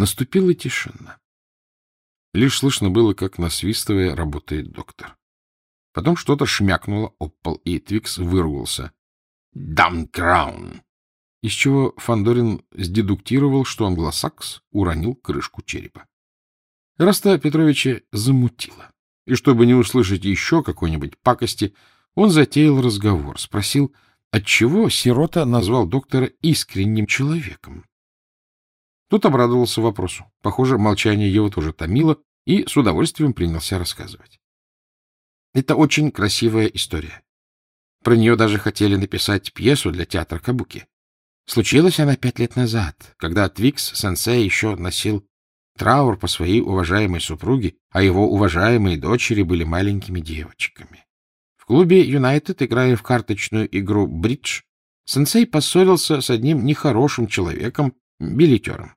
Наступила тишина. Лишь слышно было, как, насвистывая, работает доктор. Потом что-то шмякнуло об пол, и Твикс выругался. «Damn crown!» Из чего Фандорин сдедуктировал, что англосакс уронил крышку черепа. Эраста Петровича замутило. И чтобы не услышать еще какой-нибудь пакости, он затеял разговор, спросил, отчего сирота назвал доктора искренним человеком. Тот обрадовался вопросу. Похоже, молчание его тоже томило, и с удовольствием принялся рассказывать. Это очень красивая история. Про нее даже хотели написать пьесу для театра Кабуки. Случилась она пять лет назад, когда Твикс-сенсей еще носил траур по своей уважаемой супруге, а его уважаемые дочери были маленькими девочками. В клубе «Юнайтед», играя в карточную игру «Бридж», сенсей поссорился с одним нехорошим человеком, билетером.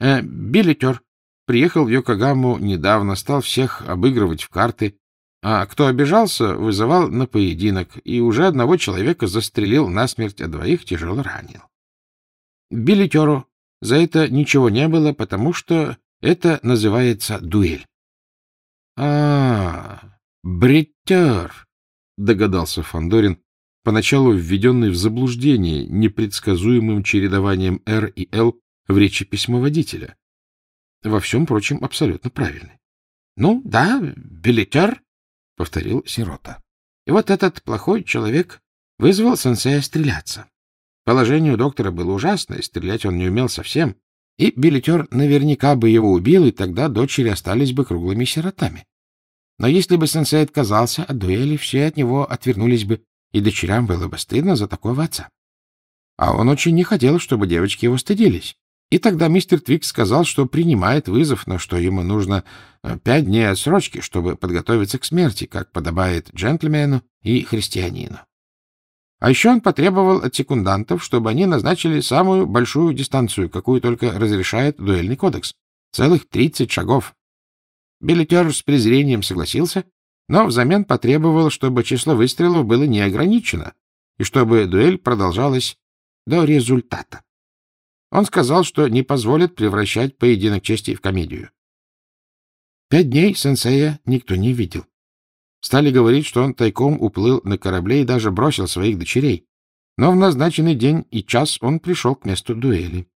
Э, билетер приехал в Йокогаму недавно, стал всех обыгрывать в карты, а кто обижался, вызывал на поединок, и уже одного человека застрелил насмерть, а двоих тяжело ранил. Билетеру за это ничего не было, потому что это называется дуэль. — А, бриттер, — догадался Фандорин, поначалу введенный в заблуждение непредсказуемым чередованием «Р» и «Л» в речи письмоводителя. Во всем прочем, абсолютно правильный. — Ну, да, билетер, — повторил сирота. И вот этот плохой человек вызвал сенсея стреляться. Положение у доктора было ужасное, стрелять он не умел совсем, и билетер наверняка бы его убил, и тогда дочери остались бы круглыми сиротами. Но если бы сенсей отказался от дуэли, все от него отвернулись бы, и дочерям было бы стыдно за такого отца. А он очень не хотел, чтобы девочки его стыдились. И тогда мистер Твикс сказал, что принимает вызов, но что ему нужно э, пять дней отсрочки, чтобы подготовиться к смерти, как подобает джентльмену и христианину. А еще он потребовал от секундантов, чтобы они назначили самую большую дистанцию, какую только разрешает дуэльный кодекс. Целых тридцать шагов. Билетер с презрением согласился, но взамен потребовал, чтобы число выстрелов было не ограничено и чтобы дуэль продолжалась до результата. Он сказал, что не позволит превращать поединок чести в комедию. Пять дней сенсея никто не видел. Стали говорить, что он тайком уплыл на корабле и даже бросил своих дочерей. Но в назначенный день и час он пришел к месту дуэли.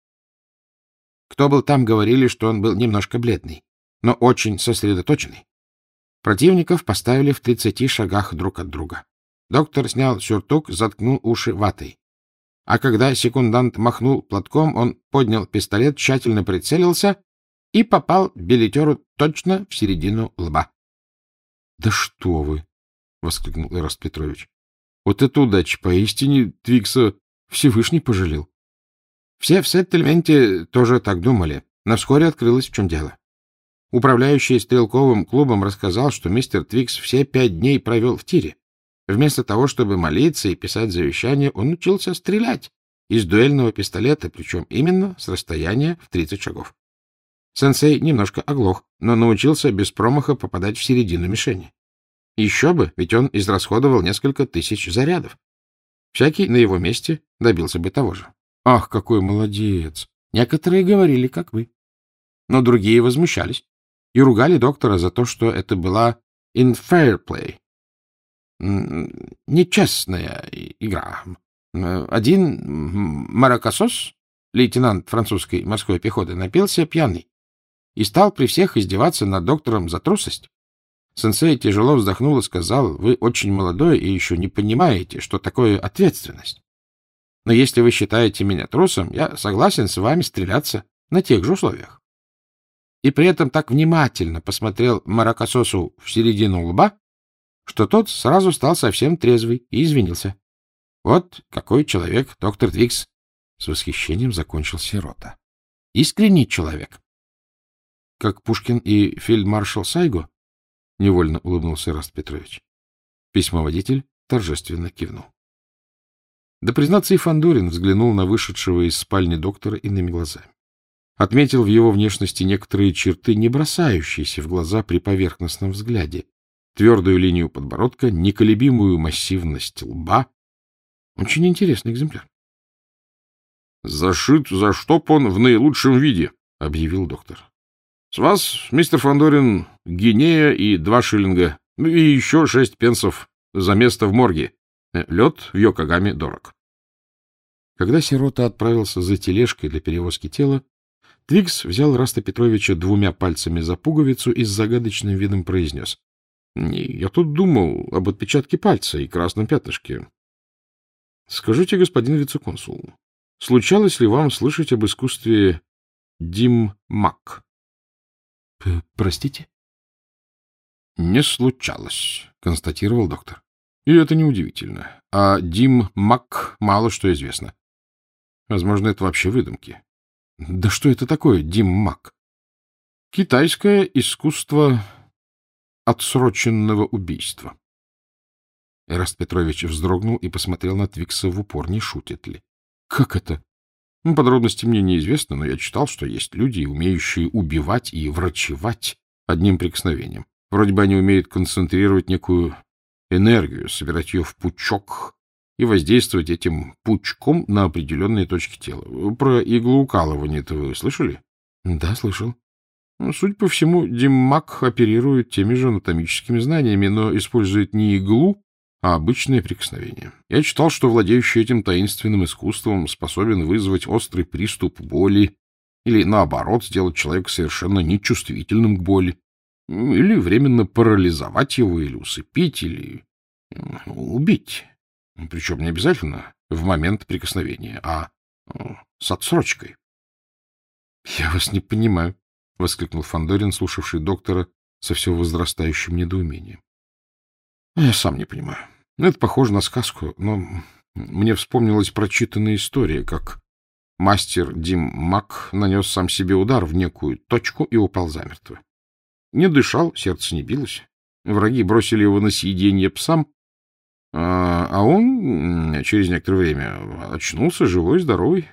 Кто был там, говорили, что он был немножко бледный, но очень сосредоточенный. Противников поставили в тридцати шагах друг от друга. Доктор снял сюртук, заткнул уши ватой. А когда секундант махнул платком, он поднял пистолет, тщательно прицелился и попал билетеру точно в середину лба. — Да что вы! — воскликнул Эраст Петрович. — Вот это удача! Поистине Твикса Всевышний пожалел. Все в сеттельменте тоже так думали, но вскоре открылось, в чем дело. Управляющий стрелковым клубом рассказал, что мистер Твикс все пять дней провел в тире. Вместо того, чтобы молиться и писать завещание, он учился стрелять из дуэльного пистолета, причем именно с расстояния в 30 шагов. Сенсей немножко оглох, но научился без промаха попадать в середину мишени. Еще бы, ведь он израсходовал несколько тысяч зарядов. Всякий на его месте добился бы того же. Ах, какой молодец! Некоторые говорили, как вы. Но другие возмущались и ругали доктора за то, что это была in fair play. Нечестная игра. Один маракасос, лейтенант французской морской пехоты, напился пьяный и стал при всех издеваться над доктором за трусость. Сенсей тяжело вздохнул и сказал, вы очень молодой и еще не понимаете, что такое ответственность. Но если вы считаете меня трусом, я согласен с вами стреляться на тех же условиях. И при этом так внимательно посмотрел Маракасосу в середину лба, что тот сразу стал совсем трезвый и извинился. Вот какой человек доктор Твикс! С восхищением закончил сирота. Искренний человек как Пушкин и фельдмаршал Сайго? — невольно улыбнулся Раст Петрович. Письмоводитель торжественно кивнул. Да, признаться, и Фандорин взглянул на вышедшего из спальни доктора иными глазами. Отметил в его внешности некоторые черты, не бросающиеся в глаза при поверхностном взгляде. Твердую линию подбородка, неколебимую массивность лба. Очень интересный экземпляр. — Зашит, заштопан в наилучшем виде, объявил доктор. — С вас, мистер Фандорин, гинея и два шиллинга, ну и еще шесть пенсов за место в морге. Лед в Йокогаме дорог. Когда сирота отправился за тележкой для перевозки тела, Твикс взял Эраста Петровича двумя пальцами за пуговицу и с загадочным видом произнес. — Я тут думал об отпечатке пальца и красном пятнышке. — Скажите, господин вице-консул, случалось ли вам слышать об искусстве Дим Мак? — Простите? — Не случалось, — констатировал доктор. И это неудивительно. А Дим Мак мало что известно. Возможно, это вообще выдумки. Да что это такое, Дим Мак? Китайское искусство отсроченного убийства. Эраст Петрович вздрогнул и посмотрел на Твикса в упор, не шутит ли. — Как это? Ну, подробности мне неизвестны, но я читал, что есть люди, умеющие убивать и врачевать одним прикосновением. Вроде бы они умеют концентрировать некую энергию, собирать ее в пучок и воздействовать этим пучком на определенные точки тела. Про иглоукалывание-то вы слышали? — Да, слышал. Ну, судя по всему, Диммак оперирует теми же анатомическими знаниями, но использует не иглу, а обычное прикосновение. Я читал, что владеющий этим таинственным искусством способен вызвать острый приступ боли или, наоборот, сделать человека совершенно нечувствительным к боли, или временно парализовать его, или усыпить, или убить. Причем не обязательно в момент прикосновения, а с отсрочкой. — Я вас не понимаю, — воскликнул Фандорин, слушавший доктора со все возрастающим недоумением. — Я сам не понимаю. Это похоже на сказку, но мне вспомнилась прочитанная история, как мастер Дим Мак нанес сам себе удар в некую точку и упал замертво. Не дышал, сердце не билось. Враги бросили его на съедение псам, а, а он через некоторое время очнулся живой, здоровый.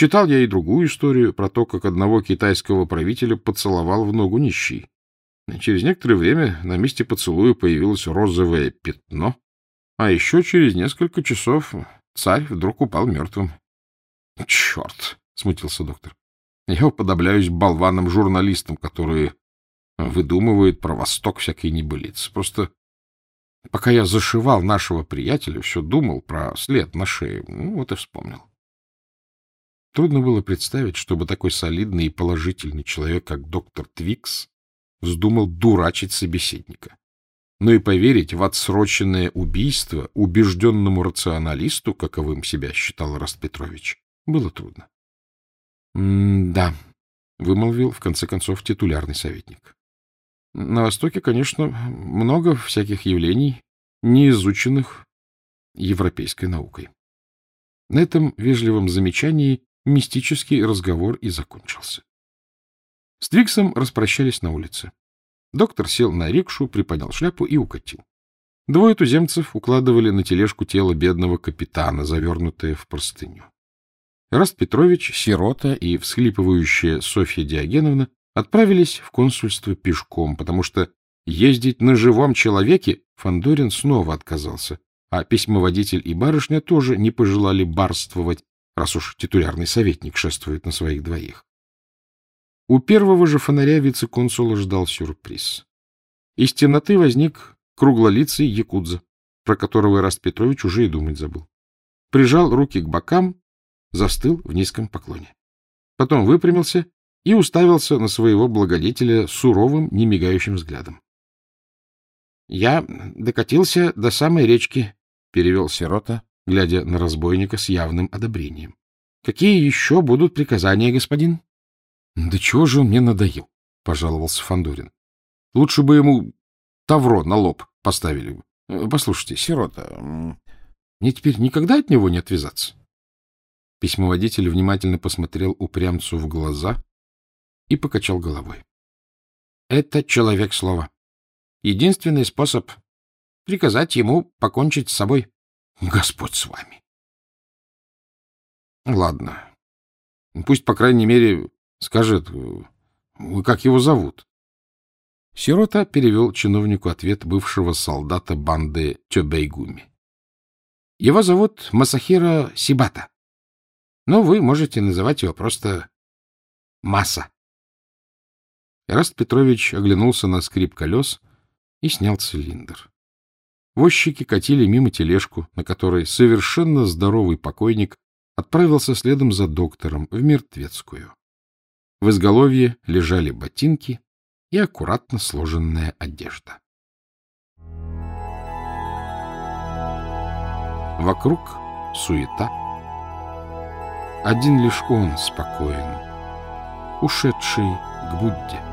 Читал я и другую историю про то, как одного китайского правителя поцеловал в ногу нищий. Через некоторое время на месте поцелуя появилось розовое пятно, а еще через несколько часов царь вдруг упал мертвым. — Черт! — смутился доктор. — Я уподобляюсь болванам-журналистам, которые выдумывают про Восток всякие небылицы. Просто пока я зашивал нашего приятеля, все думал про след на шее. Ну, вот и вспомнил. Трудно было представить, чтобы такой солидный и положительный человек, как доктор Твикс, вздумал дурачить собеседника. Но и поверить в отсроченное убийство убежденному рационалисту, каковым себя считал Раст Петрович, было трудно. — Да, — вымолвил в конце концов титулярный советник. На Востоке, конечно, много всяких явлений, не изученных европейской наукой. На этом вежливом замечании мистический разговор и закончился. С Твиксом распрощались на улице. Доктор сел на рикшу, приподнял шляпу и укатил. Двое туземцев укладывали на тележку тело бедного капитана, завернутое в простыню. Раст Петрович, сирота и всхлипывающая Софья Диогеновна отправились в консульство пешком, потому что ездить на живом человеке Фандорин снова отказался, а письмоводитель и барышня тоже не пожелали барствовать, раз уж титулярный советник шествует на своих двоих. У первого же фонаря вице-консула ждал сюрприз. Из темноты возник круглолицый якудза, про которого Раст Петрович уже и думать забыл. Прижал руки к бокам, застыл в низком поклоне. Потом выпрямился и уставился на своего благодетеля суровым, немигающим взглядом. — Я докатился до самой речки, — перевел сирота, глядя на разбойника с явным одобрением. — Какие еще будут приказания, господин? — Да чего же он мне надоел? — пожаловался Фандорин. Лучше бы ему тавро на лоб поставили. Послушайте, сирота, мне теперь никогда от него не отвязаться? Письмоводитель внимательно посмотрел упрямцу в глаза и покачал головой. — Это человек слова. Единственный способ — приказать ему покончить с собой. Господь с вами. — Ладно. Пусть, по крайней мере, скажет, как его зовут. Сирота перевел чиновнику ответ бывшего солдата банды Чобейгуми. — Его зовут Масахира Сибата. Но вы можете называть его просто Масса. Эраст Петрович оглянулся на скрип колес и снял цилиндр. Возчики катили мимо тележку, на которой совершенно здоровый покойник отправился следом за доктором в мертвецкую. В изголовье лежали ботинки и аккуратно сложенная одежда. Вокруг суета. Один лишь он спокоен, ушедший к Будде.